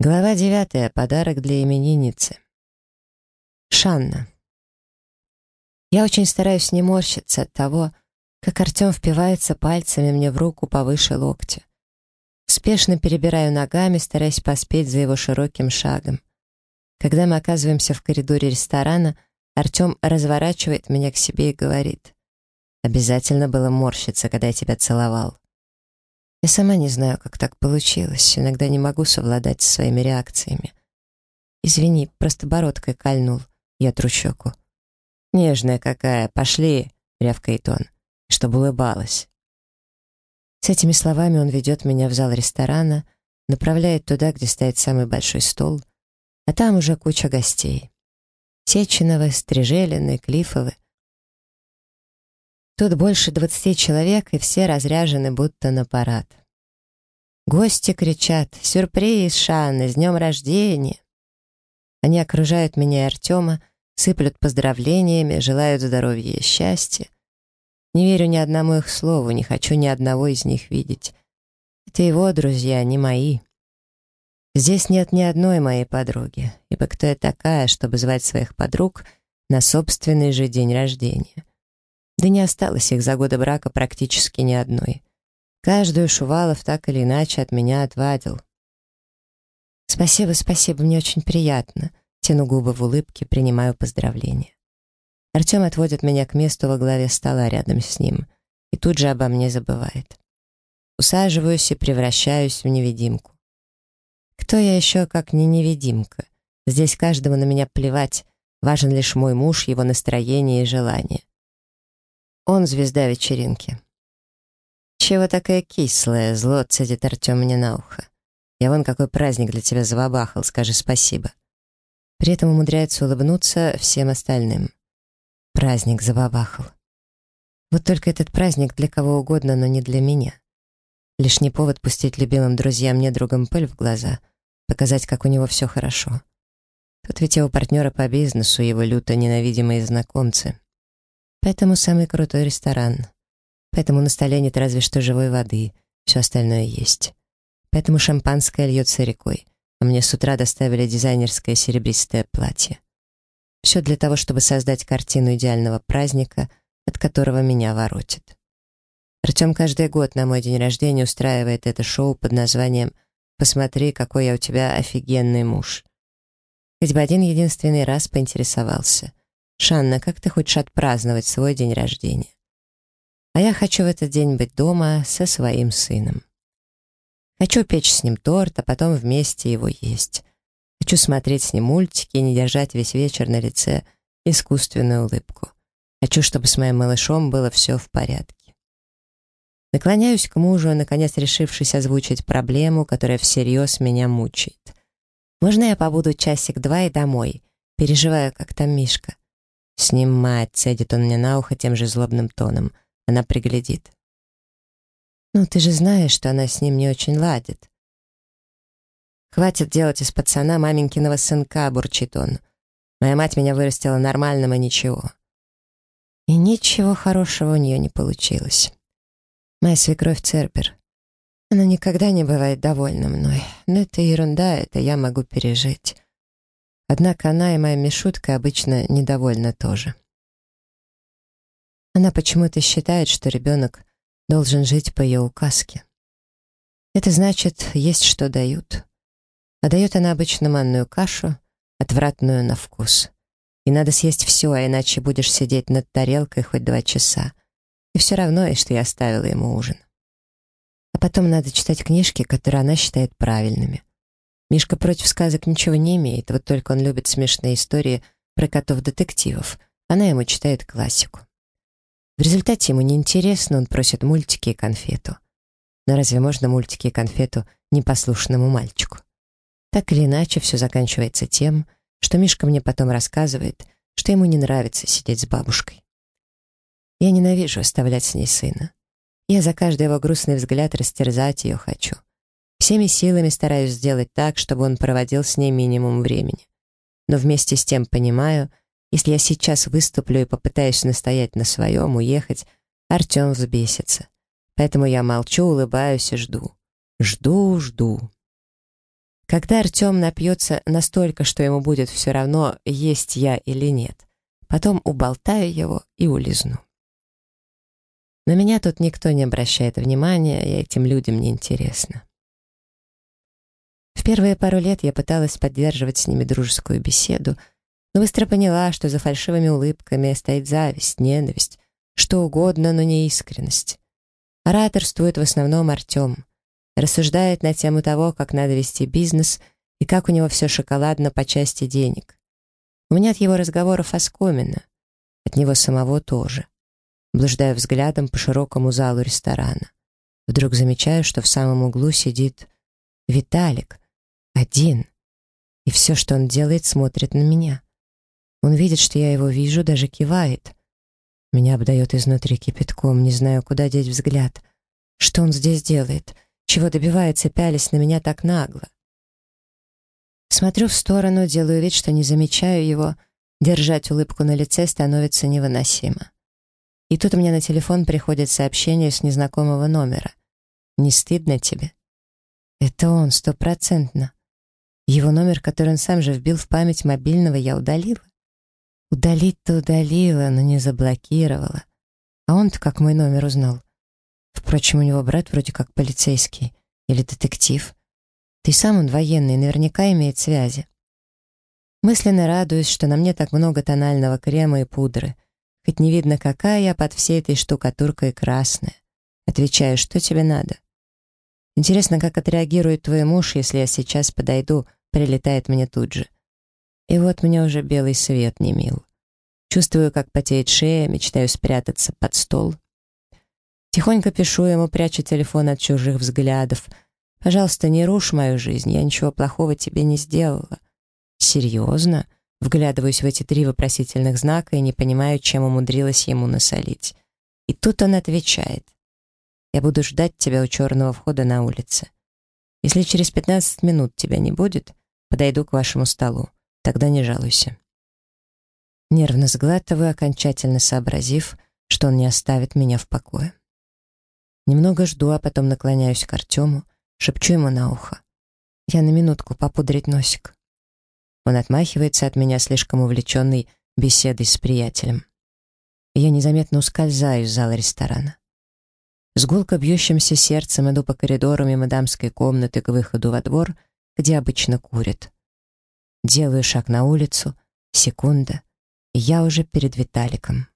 Глава девятая. Подарок для именинницы. Шанна. Я очень стараюсь не морщиться от того, как Артем впивается пальцами мне в руку повыше локтя. Спешно перебираю ногами, стараясь поспеть за его широким шагом. Когда мы оказываемся в коридоре ресторана, Артем разворачивает меня к себе и говорит. «Обязательно было морщиться, когда я тебя целовал». Я сама не знаю, как так получилось. Иногда не могу совладать со своими реакциями. Извини, просто бородкой кольнул. Я тру щеку. «Нежная какая, пошли!» — рявкает он, чтобы улыбалась. С этими словами он ведет меня в зал ресторана, направляет туда, где стоит самый большой стол, а там уже куча гостей. Сеченовы, Стрижелины, Клифовы. Тут больше двадцати человек, и все разряжены будто на парад. Гости кричат «Сюрприз, Шанна, с днем рождения!» Они окружают меня и Артема, сыплют поздравлениями, желают здоровья и счастья. Не верю ни одному их слову, не хочу ни одного из них видеть. Это его друзья, не мои. Здесь нет ни одной моей подруги, ибо кто я такая, чтобы звать своих подруг на собственный же день рождения? Да не осталось их за годы брака практически ни одной. Каждую Шувалов так или иначе от меня отвадил. «Спасибо, спасибо, мне очень приятно», тяну губы в улыбке, принимаю поздравления. Артем отводит меня к месту во главе стола рядом с ним и тут же обо мне забывает. Усаживаюсь и превращаюсь в невидимку. Кто я еще, как не невидимка? Здесь каждому на меня плевать, важен лишь мой муж, его настроение и желание. Он звезда вечеринки. «Чего такая кислая?» — зло цедит Артем мне на ухо. «Я вон какой праздник для тебя забабахал, скажи спасибо». При этом умудряется улыбнуться всем остальным. Праздник забабахал. Вот только этот праздник для кого угодно, но не для меня. Лишний повод пустить любимым друзьям-недругам пыль в глаза, показать, как у него все хорошо. Тут ведь его партнеры по бизнесу, его люто ненавидимые знакомцы. Поэтому самый крутой ресторан. Поэтому на столе нет разве что живой воды, все остальное есть. Поэтому шампанское льется рекой, а мне с утра доставили дизайнерское серебристое платье. Все для того, чтобы создать картину идеального праздника, от которого меня воротит. Артем каждый год на мой день рождения устраивает это шоу под названием «Посмотри, какой я у тебя офигенный муж». Хоть бы один единственный раз поинтересовался. «Шанна, как ты хочешь отпраздновать свой день рождения?» А я хочу в этот день быть дома со своим сыном. Хочу печь с ним торт, а потом вместе его есть. Хочу смотреть с ним мультики и не держать весь вечер на лице искусственную улыбку. Хочу, чтобы с моим малышом было все в порядке. Наклоняюсь к мужу, наконец решившись озвучить проблему, которая всерьез меня мучает. «Можно я побуду часик-два и домой? Переживаю, как там Мишка». «С ним мать», — цедит он мне на ухо тем же злобным тоном. Она приглядит. «Ну, ты же знаешь, что она с ним не очень ладит». «Хватит делать из пацана маменькиного сынка», — бурчит он. «Моя мать меня вырастила нормальным, и ничего». И ничего хорошего у нее не получилось. Моя свекровь Цербер. Она никогда не бывает довольна мной. Но это ерунда, это я могу пережить. Однако она и моя Мишутка обычно недовольна тоже. Она почему-то считает, что ребенок должен жить по ее указке. Это значит, есть что дают. А дает она обычно манную кашу, отвратную на вкус. И надо съесть все, а иначе будешь сидеть над тарелкой хоть два часа. И все равно, и что я оставила ему ужин. А потом надо читать книжки, которые она считает правильными. Мишка против сказок ничего не имеет, вот только он любит смешные истории про котов-детективов. Она ему читает классику. В результате ему неинтересно, он просит мультики и конфету. Но разве можно мультики и конфету непослушному мальчику? Так или иначе, все заканчивается тем, что Мишка мне потом рассказывает, что ему не нравится сидеть с бабушкой. Я ненавижу оставлять с ней сына. Я за каждый его грустный взгляд растерзать ее хочу. Всеми силами стараюсь сделать так, чтобы он проводил с ней минимум времени. Но вместе с тем понимаю, если я сейчас выступлю и попытаюсь настоять на своем, уехать, Артем взбесится. Поэтому я молчу, улыбаюсь и жду. Жду, жду. Когда Артем напьется настолько, что ему будет все равно, есть я или нет, потом уболтаю его и улизну. На меня тут никто не обращает внимания, и этим людям не интересно. В первые пару лет я пыталась поддерживать с ними дружескую беседу, но быстро поняла, что за фальшивыми улыбками стоит зависть, ненависть, что угодно, но не искренность. Ораторствует в основном Артем. Рассуждает на тему того, как надо вести бизнес и как у него все шоколадно по части денег. У меня от его разговоров оскомина. От него самого тоже. Блуждаю взглядом по широкому залу ресторана. Вдруг замечаю, что в самом углу сидит Виталик. Один. И все, что он делает, смотрит на меня. Он видит, что я его вижу, даже кивает. Меня обдает изнутри кипятком, не знаю, куда деть взгляд. Что он здесь делает? Чего добивается, пялись на меня так нагло? Смотрю в сторону, делаю вид, что не замечаю его. Держать улыбку на лице становится невыносимо. И тут у меня на телефон приходит сообщение с незнакомого номера. «Не стыдно тебе?» Это он, стопроцентно. Его номер, который он сам же вбил в память мобильного, я удалила. Удалить-то удалила, но не заблокировала. А он-то как мой номер узнал. Впрочем, у него брат вроде как полицейский или детектив. Ты сам он военный, наверняка имеет связи. Мысленно радуюсь, что на мне так много тонального крема и пудры. Хоть не видно, какая я под всей этой штукатуркой красная. Отвечаю, что тебе надо? Интересно, как отреагирует твой муж, если я сейчас подойду, прилетает мне тут же. И вот мне уже белый свет не мил. Чувствую, как потеет шея, мечтаю спрятаться под стол. Тихонько пишу ему, прячу телефон от чужих взглядов. «Пожалуйста, не рушь мою жизнь, я ничего плохого тебе не сделала». «Серьезно?» Вглядываюсь в эти три вопросительных знака и не понимаю, чем умудрилась ему насолить. И тут он отвечает. «Я буду ждать тебя у черного входа на улице. Если через 15 минут тебя не будет, подойду к вашему столу. Тогда не жалуйся». Нервно сглатываю, окончательно сообразив, что он не оставит меня в покое. Немного жду, а потом наклоняюсь к Артему, шепчу ему на ухо. Я на минутку попудрить носик. Он отмахивается от меня, слишком увлеченный беседой с приятелем. я незаметно ускользаю из зала ресторана. С гулко бьющимся сердцем иду по коридору мимо дамской комнаты к выходу во двор, где обычно курят. Делаю шаг на улицу, секунда, и я уже перед Виталиком.